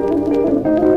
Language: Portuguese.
Música